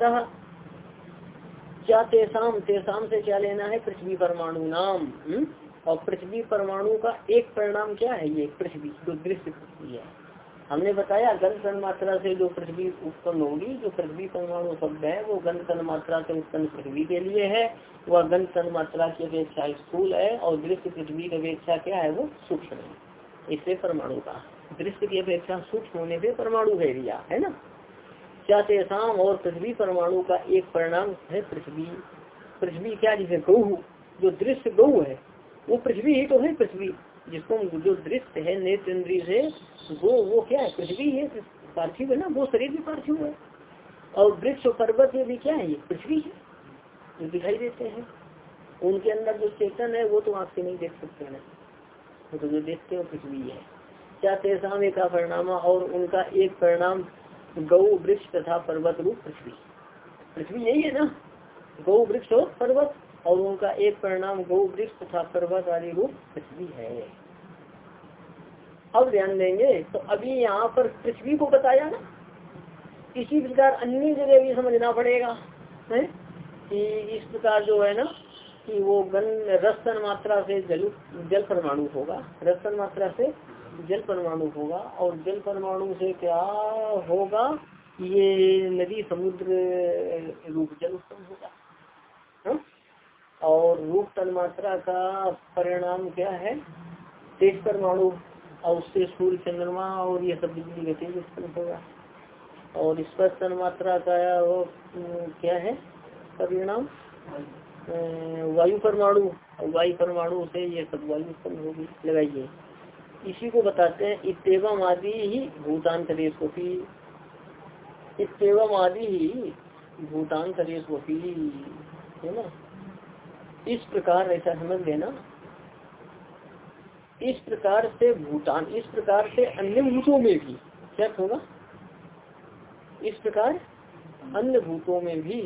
Speaker 1: क्या तेसाम तेसाम से क्या लेना है? पृथ्वी परमाणु नाम। हम्म? और पृथ्वी परमाणु का एक परिणाम क्या है? ये पृथ्वी जो दृश्य पृथ्वी है। हमने बताया गंध तन मात्रा से जो पृथ्वी उत्पन्न होगी, जो पृथ्वी परमाणु शब्द है, वो गंध तन मात्रा से उत्पन्न पृथ्वी के लिए है। वह गंध तन मात्रा की अपेक्षा स्थूल है और दृश्य पृथ्वी की अपेक्षा क्या है? वो सूक्ष्म है। इससे परमाणु का। दृश्य की अपेक्षा सूक्ष्म होने से परमाणु है दिया है ना? क्या तेसाम और पृथ्वी परमाणु का एक परिणाम है पृथ्वी। पृथ्वी क्या जिसे गौ जो दृश्य गौ है, वो पृथ्वी ही तो है पृथ्वी। जिसको जो दृश्य है, नेत्र इंद्रिय से वो वो क्या है? पृथ्वी है पार्थिव है ना, वो शरीर भी पार्थिव है। और वृक्ष और पर्वत में भी क्या है? ये पृथ्वी है, जो दिखाई देते हैं। उनके अंदर जो चेतन है, वो तो आँख से नहीं देख सकते ना वो तो जो देखते हो पृथ्वी है। क्या तेसाम एक परिणाम और उनका एक परिणाम गौ वृक्ष तथा पर्वत रूप पृथ्वी। पृथ्वी यही है ना? गौ वृक्ष और पर्वत। और उनका एक परिणाम गौ वृक्ष तथा पर्वत रूप पृथ्वी है अब ध्यान देंगे तो अभी यहाँ पर पृथ्वी को बताया ना, इसी प्रकार अन्य जगह भी समझना पड़ेगा, है कि इस प्रकार जो है ना, कि वो गन रसन मात्रा से जल जल परमाणु होगा रसन मात्रा से जल परमाणु होगा, और जल परमाणु से क्या होगा ये नदी समुद्र रूप जल उत्पन्न होगा, हा? और रूप तन्मात्रा का परिणाम क्या है? तेज परमाणु और उससे सूर्य, चंद्रमा और ये सब बिजली का तेज उत्पन्न होगा। और स्पर्श तन्मात्रा का वो क्या है? परिणाम? वायु परमाणु। वायु परमाणु से ये सब वायु उत्पन्न होगी। लगाइए। इसी को बताते हैं इतम आदि ही भूतांतरेश होती इतम आदि ही भूतांतरेश होती है ना? इस प्रकार ऐसा समझ लेना। इस प्रकार से भूटान इस प्रकार से अन्य भूतों में भी, क्या होगा इस प्रकार अन्य भूतों में भी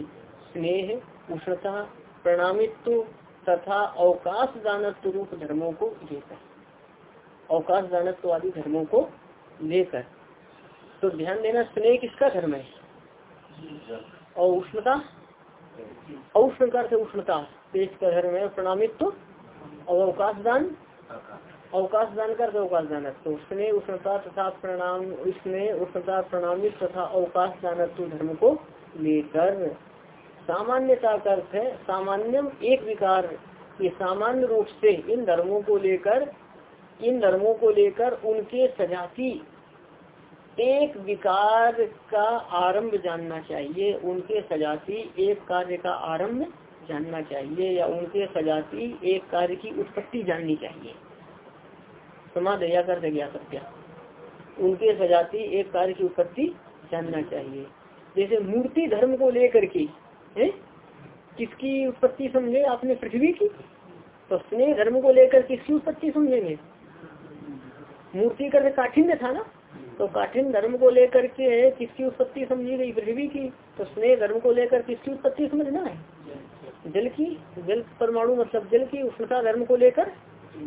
Speaker 1: स्नेह, उष्णता, प्रणामित्व तथा अवकाश दानत्व रूप धर्मों को लेकर, अवकाश दानत्व आदि धर्मों को लेकर। तो ध्यान देना, स्नेह किसका धर्म है? और उष्णता? प्रकार से उष्णता तेज का धर्म है प्रणामित्व और अवकाश दान अवकाश दान कर अवकाश दानत्व स्नेह उष्णता तथा प्रणाम स्नेह उष्णता प्रणामित तथा अवकाश दानत्व धर्म को लेकर सामान्यता का अर्थ है सामान्यम एक विकार ये सामान्य रूप से इन धर्मों को लेकर इन धर्मों को लेकर उनके सजाती एक विकार का आरंभ जानना चाहिए, उनके सजाती एक कार्य का आरंभ जानना चाहिए, या उनके सजाती एक कार्य की उत्पत्ति जाननी चाहिए। समाधया कर गया सत्या। उनके सजाती एक कार्य की उत्पत्ति जानना चाहिए। जैसे मूर्ति धर्म को लेकर के, है? किसकी उत्पत्ति समझे आपने? पृथ्वी की। तो स्नेह धर्म को लेकर किसकी उत्पत्ति समझेंगे? मूर्ति कर काठिन्य था ना तो काठिन धर्म को लेकर के किसकी उत्पत्ति समझी गई? पृथ्वी की। तो स्नेह धर्म को लेकर किसकी उत्पत्ति समझना है? जल की। जल परमाणु मतलब जल की उष्णता धर्म को लेकर,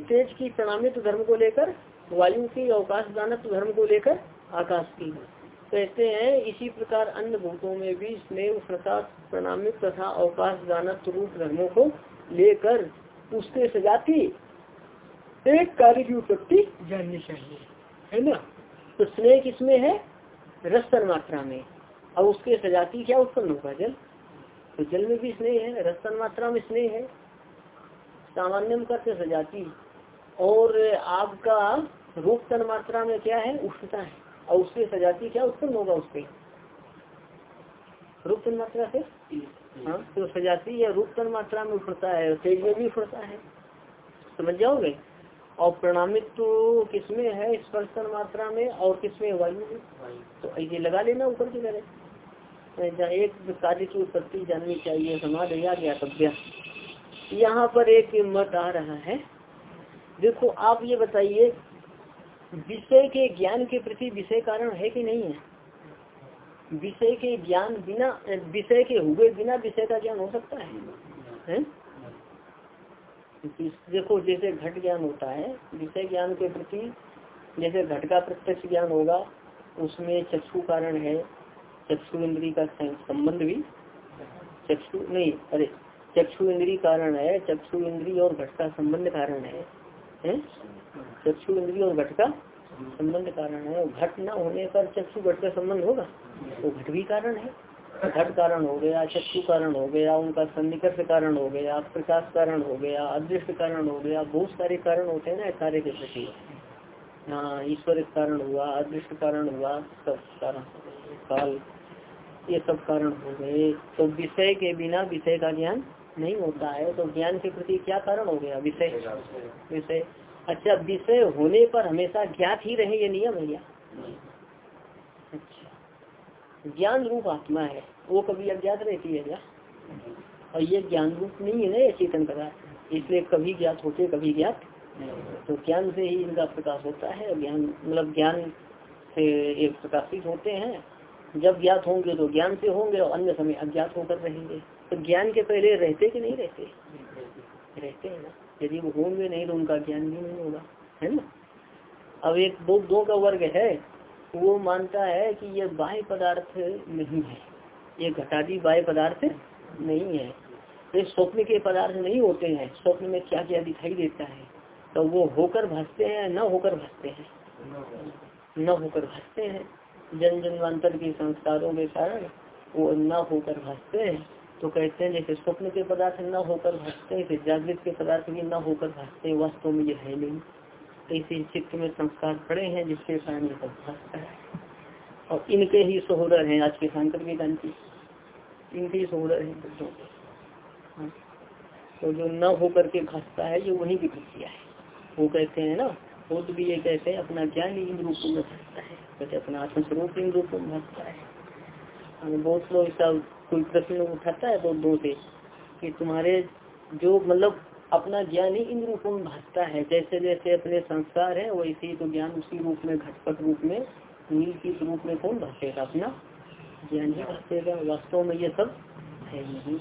Speaker 1: तेज की प्रणामित धर्म को लेकर, वायु की अवकाश दानत धर्म को लेकर, आकाश की। कहते हैं, इसी प्रकार अन्य भूतों में भी स्नेह, उष्णता, प्रणामित तथा अवकाश दानत रूप धर्मों को लेकर उसके सजाती एक कार्य की उत्पत्ति जाननी चाहिए। है ना? तो स्नेह किसमें है? रस्तर मात्रा में। और उसके सजाती क्या उत्पन्न होगा? जल। तो जल में भी स्नेह है रस्तर मात्रा में स्नेह है। सामान्य करते सजाती और आपका रूप तन मात्रा में क्या है? उष्णता है। और उससे सजाती क्या उत्पन्न होगा उससे? रूप तन मात्रा से? हाँ तो सजाती है रूप तन मात्रा में उठता है, तेज में भी उठता है। समझ जाओगे? और प्रणामित तो किसमें है? स्पर्श तन मात्रा में और किसमें वायु में। तो ऐसे लगा लेना ऊपर की तरह। एक कार्य की उत्पत्ति जाननी चाहिए समाज या ज्ञातव्य। यहाँ पर एक मत आ रहा है। देखो आप ये बताइए विषय के ज्ञान के प्रति विषय कारण है कि नहीं है? विषय के ज्ञान बिना विषय के हुए बिना विषय का ज्ञान हो सकता है, है? देखो, जैसे घट ज्ञान होता है, विषय ज्ञान के प्रति जैसे घट का प्रत्यक्ष ज्ञान होगा, उसमें चक्षु कारण है, चक्षु इंद्री का संबंध भी चक्षु नहीं, अरे, चक्षु इंद्री कारण है, चक्षु इंद्री और घट का संबंध कारण है? चक्षु इंद्री और घट का संबंध कारण है घट न होने पर चक्षु घट का संबंध होगा तो घट भी कारण है घट कारण हो गया चक्षु कारण हो गया, उनका सन्निकर्ष कारण हो गया, प्रकाश कारण हो गया, अदृष्ट कारण हो गया, बहुत सारे कारण होते हैं ना कार्य के प्रति। हाँ ईश्वर कारण हुआ, अदृष्ट कारण हुआ, सब कारण काल, ये सब कारण हो गए। तो विषय के बिना विषय का ज्ञान नहीं होता है तो ज्ञान के प्रति क्या कारण हो गया? विषय। विषय। अच्छा विषय होने पर हमेशा ज्ञात ही रहे ये नियम है क्या? अच्छा। ज्ञान रूप आत्मा है। वो कभी अज्ञात रहती है क्या? और ये ज्ञान रूप नहीं है ना चेतन पदार्थ इसलिए कभी ज्ञात होते, कभी ज्ञात तो ज्ञान से ही इनका प्रकाश होता है। ज्ञान मतलब ज्ञान से एक प्रकाशित होते हैं। जब ज्ञात होंगे तो ज्ञान से होंगे और अन्य समय अज्ञात होकर रहेंगे। तो ज्ञान के पहले रहते कि नहीं रहते? रहते हैं ना। यदि वो होंगे नहीं तो उनका ज्ञान भी नहीं होगा। है ना? अब एक दो दो का वर्ग है। वो मानता है कि ये बाह्य पदार्थ नहीं है। ये घटादी बाह्य पदार्थ नहीं है। ये स्वप्न के पदार्थ नहीं होते हैं। स्वप्न में क्या क्या दिखाई देता है? तो वो होकर भासते हैं, न होकर भासते हैं। न होकर भासते हैं। जन जनवांतर के संस्कारों के कारण वो न होकर भासते हैं। तो कहते हैं, जैसे स्वप्न के पदार्थ न होकर भासते हैं जागृत के पदार्थ भी न होकर भासते हैं, वास्तव में ये है नहीं। ऐसे चित्त में संस्कार पड़े हैं, जिसके कारण ये सब और इनके ही सहोदर हैं, आज के सांकर वेदान की इनके ही सहोदर हैं बुद्धों हाँ। तो जो न होकर के भासता है, ये वही प्रक्रिया है। वो कहते हैं ना खुद भी ये कहते हैं, अपना ज्ञान इन रूपों में भासता है। कहते अपना आत्मस्वरूप इन रूपों में भासता है। बहुत लोग ऐसा कोई प्रश्न उठाता है बहुत दो से, कि तुम्हारे जो मतलब अपना ज्ञान ही इन रूपों में भागता है। जैसे जैसे अपने संस्कार है वैसे ही तो ज्ञान उसी रूप में घटपट रूप में नील की रूप में कौन भागेगा अपना ज्ञान ही भागेगा वास्तव में ये सब है नहीं।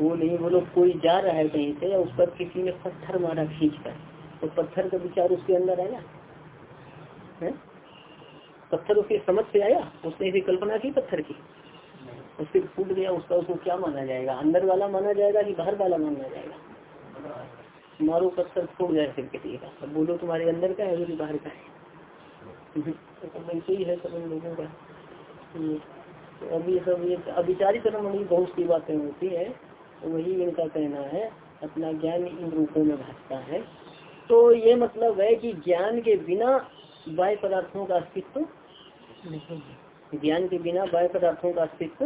Speaker 1: वो नहीं बोलो कोई जा रहा है कहीं से उस पर किसी ने पत्थर मारा खींच कर तो पत्थर का विचार उसके अंदर आया है? पत्थर उसकी समझ से आया? उसने ऐसी कल्पना की पत्थर की? उसके फूट गया उसका उसको क्या माना जाएगा? अंदर वाला माना जाएगा कि बाहर वाला माना जाएगा? मारो पत्थर फूट जाए फिर का। अब बोलो तुम्हारे अंदर का है कि बाहर का है। तो ही है सब लोगों का। तो अभी सब, ये अभिचारी कर्म बहुत सी बातें होती है तो वही इनका कहना है, अपना ज्ञान इन रूपों में भागता है। तो ये मतलब है कि ज्ञान के बिना बाह्य पदार्थों का अस्तित्व नहीं ज्ञान के बिना बाह्य पदार्थों का अस्तित्व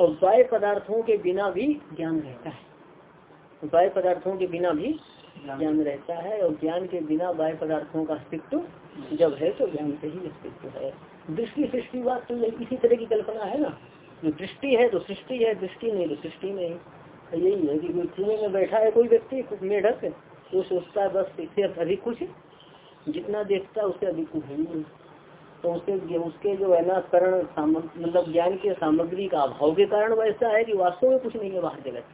Speaker 1: और बाह्य पदार्थों के बिना भी ज्ञान रहता है। बाह्य पदार्थों के बिना भी ज्ञान रहता है और ज्ञान के बिना बाह्य पदार्थों का अस्तित्व जब है तो ज्ञान से ही अस्तित्व है। दृष्टि सृष्टि बात तो इसी तरह की कल्पना है ना। जो दृष्टि है तो सृष्टि है, दृष्टि नहीं तो सृष्टि नहीं। तो यही है कि कुएँ में बैठा है कोई व्यक्ति मेढक तो सोचता है, बस इससे अधिक कुछ जितना देखता है, उससे अधिक कुछ है तो उसके उसके जो है ना, करण मतलब ज्ञान के सामग्री का अभाव के कारण वैसा है कि वास्तव में कुछ नहीं है बाहर जगत।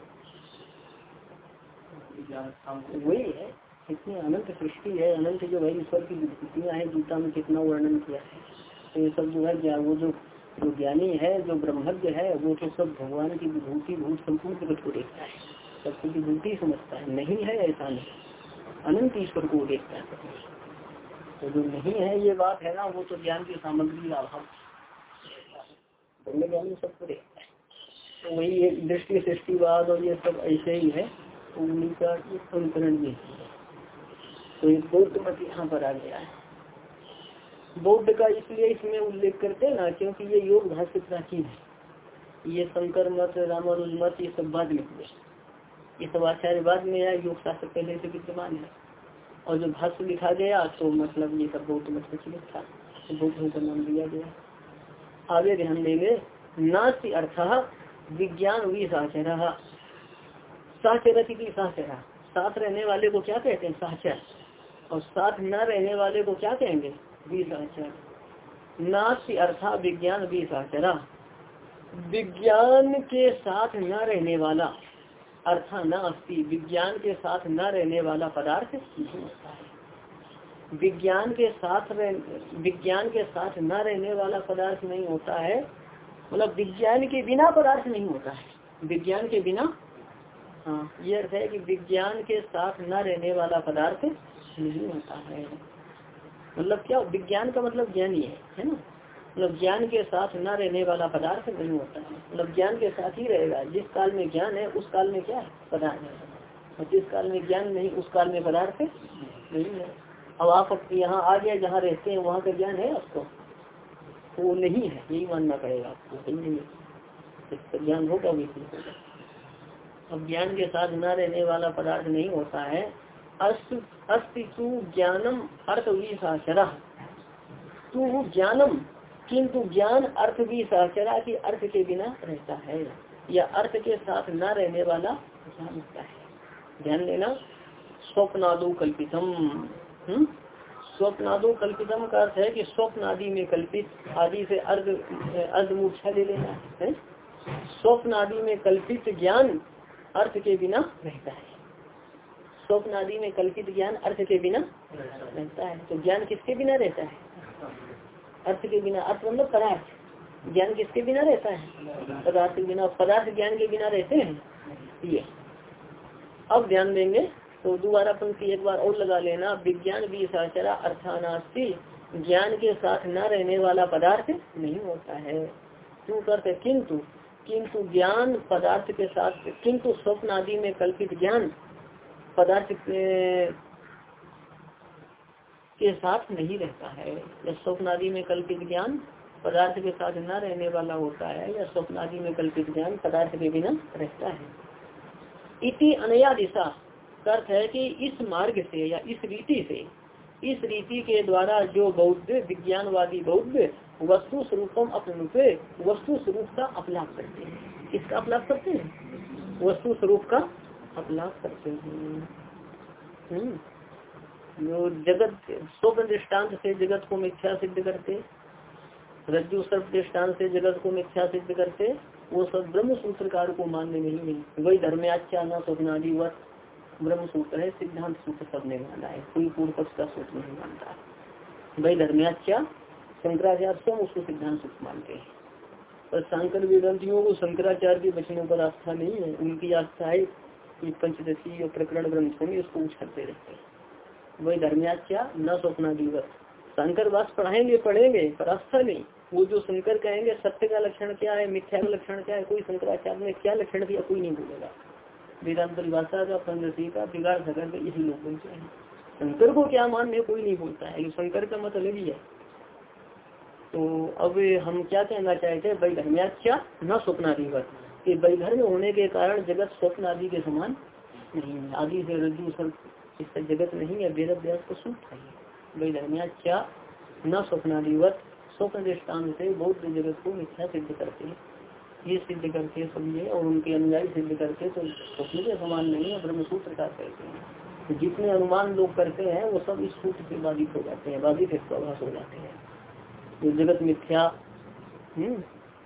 Speaker 1: वही है इतनी अनंत सृष्टि है, अनंत जो है ईश्वर की विभूतियाँ हैं, गीता में कितना वर्णन किया है तो ये सब जो है वो जो जो ज्ञानी है, जो ब्रह्मज्ञ है, वो तो सब भगवान की विभूति, भूत संपूर्ण जगत को देखता है। सबकी विभूति समझता है, नहीं है ऐसा नहीं। अनंत ईश्वर को देखता है। तो जो नहीं है ये बात है ना, वो तो ज्ञान की सामग्री का अभाव ज्ञान सबको देखता है। तो वही एक दृष्टि, सृष्टिवाद और ये सब ऐसे ही है। उन्हीं का संकरण है। तो ये बौद्ध मत यहाँ पर आ गया है। बौद्ध का इसलिए इसमें उल्लेख करते हैं ना, क्योंकि ये योग भाष्य प्राचीन है। ये शंकर मत रामानुज मत, ये सब बाद में हुए ये सब आचार्य बाद में आया योग शास्त्र पहले से विद्यमान है। और जो भाष्य लिखा गया तो मतलब ये सब बौद्ध मत प्रचलित था। तो बौद्ध का नाम दिया गया। आगे ध्यान देंगे, नास्ति अर्थ विज्ञान भी साचर साचर साचरा साथ रहने। वाले को क्या कहते हैं? साचर और साथ न रहने वाले को क्या कहेंगे? विसाचर नास्ति अर्था विज्ञान विसाचरा विज्ञान के साथ न रहने वाला अर्था न अस्ति विज्ञान के साथ न रहने वाला पदार्थ विज्ञान के साथ विज्ञान के साथ न रहने वाला पदार्थ नहीं होता है। मतलब विज्ञान के बिना पदार्थ नहीं होता है। विज्ञान के बिना हाँ। ये अर्थ है कि विज्ञान के साथ न रहने वाला पदार्थ नहीं होता है। मतलब क्या, विज्ञान का मतलब ज्ञान ही, है है ना? मतलब ज्ञान के साथ न रहने वाला पदार्थ नहीं होता है। मतलब ज्ञान के साथ ही रहेगा। जिस काल में ज्ञान है, उस काल में क्या है? पदार्थ है। और जिस काल में ज्ञान नहीं, उस काल में पदार्थ नहीं है। अब आप यहाँ आ गया जहाँ रहते हैं, वहाँ का ज्ञान है आपको? वो नहीं है। यही मानना पड़ेगा आपको। नहीं इसका ज्ञान होगा भी। होगा अब ज्ञान के साथ न रहने वाला पदार्थ नहीं होता है। अस्तित्व ज्ञानम अर्थ विशाचरा तू ज्ञानम, किंतु ज्ञान अर्थ भी सहचरा की अर्थ के बिना रहता है या अर्थ के साथ न रहने वाला ज्ञान होता है। ध्यान देना, स्वप्नादो कल्पितम। हम्म? स्वप्नादो कल्पितम का अर्थ है कि स्वप्न आदि में कल्पित, आदि से अर्ध अर्ध मूर्छा ले लेना है? स्वप्न आदि में कल्पित ज्ञान अर्थ के बिना रहता है। स्वप्न आदि में कल्पित ज्ञान अर्थ के बिना रहता है। तो ज्ञान किसके बिना रहता है? अर्थ के बिना, अर्थ मतलब पदार्थ। ज्ञान किसके बिना रहता है? पदार्थ के बिना, पदार्थ ज्ञान के बिना रहते हैं। ये। अब ध्यान देंगे तो दोबारा पंक्ति एक बार और लगा लेना। विज्ञान भी साचरा अर्थानास्ती। ज्ञान के साथ न रहने वाला पदार्थ नहीं होता है। क्यों करते? किंतु किंतु ज्ञान पदार्थ के साथ, किंतु स्वप्न आदि में कल्पित ज्ञान पदार्थ के साथ नहीं रहता है। या स्वप्न आदि में कल्पित ज्ञान पदार्थ के साथ न रहने वाला होता है, या स्वप्न आदि में कल्पित ज्ञान पदार्थ के बिना रहता है। इति अनया दिशा अर्थ है कि इस मार्ग से या इस रीति से इस रीति के द्वारा जो बौद्ध, विज्ञानवादी बौद्ध वस्तु स्वरूपम अपने वस्तु स्वरूप का अपलाप करते हैं। किसका अपलाप करते हैं? वस्तु स्वरूप का अपलाप करते हैं। हम्म। जो जगत, स्वप्न दृष्टांत से जगत को मिथ्या सिद्ध करते रज्जु सर्प दृष्टांत से जगत को मिथ्या सिद्ध करते वो सब ब्रह्म सूत्रकार को मानने नहीं नहीं वही धर्म्याच्या न स्वप्नादि वत। ब्रह्म सूत्र है, सिद्धांत सूत्र सब सबने माना है, कोई पूर्व पक्ष का सूत्र नहीं मानता वही धर्म्याच्या शंकराचार्य स्वयं उसको सिद्धांत सूत्र मानते हैं। पर शंकर वेदांतियों को शंकराचार्य के वचनों पर आस्था नहीं है, उनकी आस्था है कि पंचदशी और प्रकरण ग्रंथों में उसको उछलते रहते हैं। वही धर्म्याच्या न स्वप्ना दिवस। शंकर वास पढ़ाएँगे, पढ़ेंगे, पर आस्था नहीं। वो जो शंकर कहेंगे, सत्य का लक्षण क्या है, मिथ्या का लक्षण क्या है, कोई शंकराचार्य ने क्या लक्षण दिया, कोई नहीं बोलेगा। वेदांत परिभाषा का पंद्रसी का बिगाड़ सकर के इसी लोग बोलते हैं शंकर को क्या मानने कोई नहीं बोलता है शंकर का मत अलग ही। है तो अब हम क्या कहना चाहते हैं वैधर्म्याच्या न स्वप्नाधिवत कि वैधर्म होने के कारण जगत स्वप्न आदि के समान नहीं है। आदि से रजू सब इसका जगत नहीं है वेद अभ्यास को सुन चाहिए क्या न स्वप्नादिवत स्वप्न दृष्टान से बौद्ध जगत को मिथ्या सिद्ध करते हैं। ये सिद्ध करके समझे और उनके अनुयायी सिद्ध करते तो स्वप्न के समान नहीं है, ब्रह्म सूत्र का कहते हैं। तो जितने अनुमान लोग करते हैं, वो सब इस सूत्र से बाधित हो जाते हैं, बाधित प्रभाष हो जाते हैं। जो जगत मिथ्या हम्म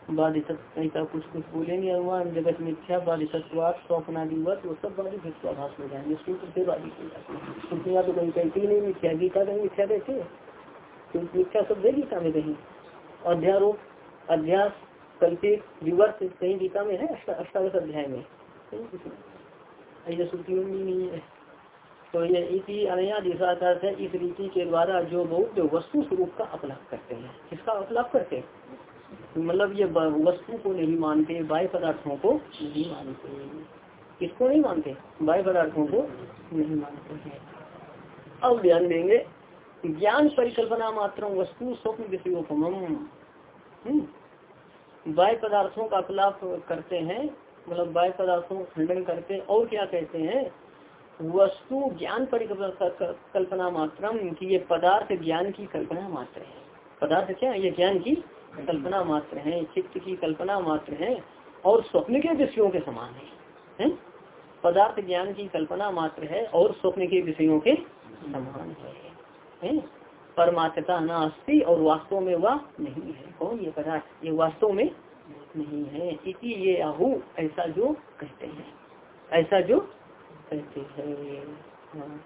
Speaker 1: बाधित ऐसा कुछ कुछ बोलेंगे अनुमान, जगत मिथ्या बाधितत्वाद स्वप्नादिवत, वो सब बाधित हिस्साभास हो जाएँगे, सूत्र से बाधित हो जाते हैं। श्रुतियाँ तो कहीं कहती नहीं, मिथ्या गीता कहीं मिथ्या कहते तो मिथ्या सब है गीता में कहीं। अध्यारोप, अध्यास कल्पित विवर्त कहीं गीता में है? अष्टादश अध्याय में। ऐसा श्रुतियों में नहीं है। तो ये इसी अनया दिशा है, इस रीति के द्वारा जो बौद्ध वस्तु स्वरूप का अपलाप करते हैं। किसका अपलाप करते हैं? मतलब ये वस्तु को नहीं मानते, बाह्य पदार्थों को नहीं मानते। किसको नहीं मानते? बाह्य पदार्थों को नहीं मानते अब ध्यान देंगे, ज्ञान परिकल्पना मात्र वस्तु स्वप्न विषयोपम। बाह्य पदार्थों का अपलाप करते हैं मतलब बाह्य पदार्थों का खंडन करते हैं और क्या कहते हैं? वस्तु ज्ञान परिकल्पना मात्र कि ये पदार्थ ज्ञान की कल्पना मात्र है। पदार्थ क्या? ये ज्ञान की कल्पना मात्र है चित्त की कल्पना मात्र है और स्वप्न के विषयों के समान है, है? पदार्थ ज्ञान की कल्पना मात्र है और स्वप्न के विषयों के समान है, है? परमात्मता न अस्थि और वास्तव में वह वा नहीं है। कौन ये पदार्थ? ये वास्तव में नहीं है। इसी ये आहू, ऐसा जो कहते हैं। ऐसा जो कहते हैं। हाँ।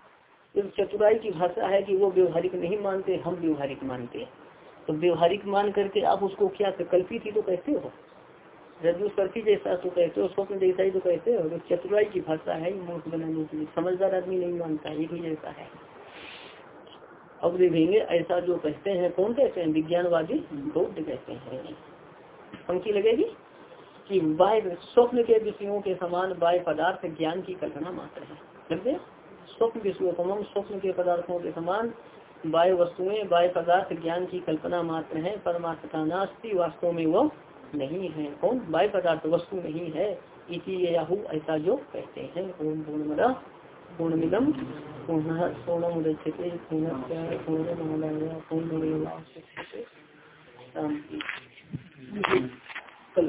Speaker 1: चतुराई की भाषा है कि वो व्यवहारिक नहीं मानते, हम व्यवहारिक मानते। तो व्यवहारिक मान करके आप उसको क्या कल्पित ही तो कहते हो। रजू सर्फी जैसा तो कहते हो, स्वप्न जैसा ही तो कहते हो। तो चतुराई की भाषा है, मूर्ख बनाने के लिए। समझदार आदमी नहीं मानता ये भी जैसा है। अब देखेंगे ऐसा जो कहते हैं, कौन कहते हैं? विज्ञानवादी बौद्ध कहते हैं। पंक्ति लगेगी कि बाह्य स्वप्न के विषयों के समान बाह्य पदार्थ ज्ञान की कल्पना मात्र है। लग स्वप्न विषयों स्वप्न के पदार्थों के समान बाह्य वस्तुएँ, बाह्य पदार्थ ज्ञान की कल्पना मात्र है। परमात्मा का नास्ती, वास्तव में वो नहीं है। कौन? बाह्य पदार्थ वस्तु नहीं है। इसी याहू ऐसा जो कहते हैं। ओम पूर्णमदा पूर्णमिदम पूर्ण पूर्णमुदच्यते पूर्ण पूर्ण पूर्ण शांति कल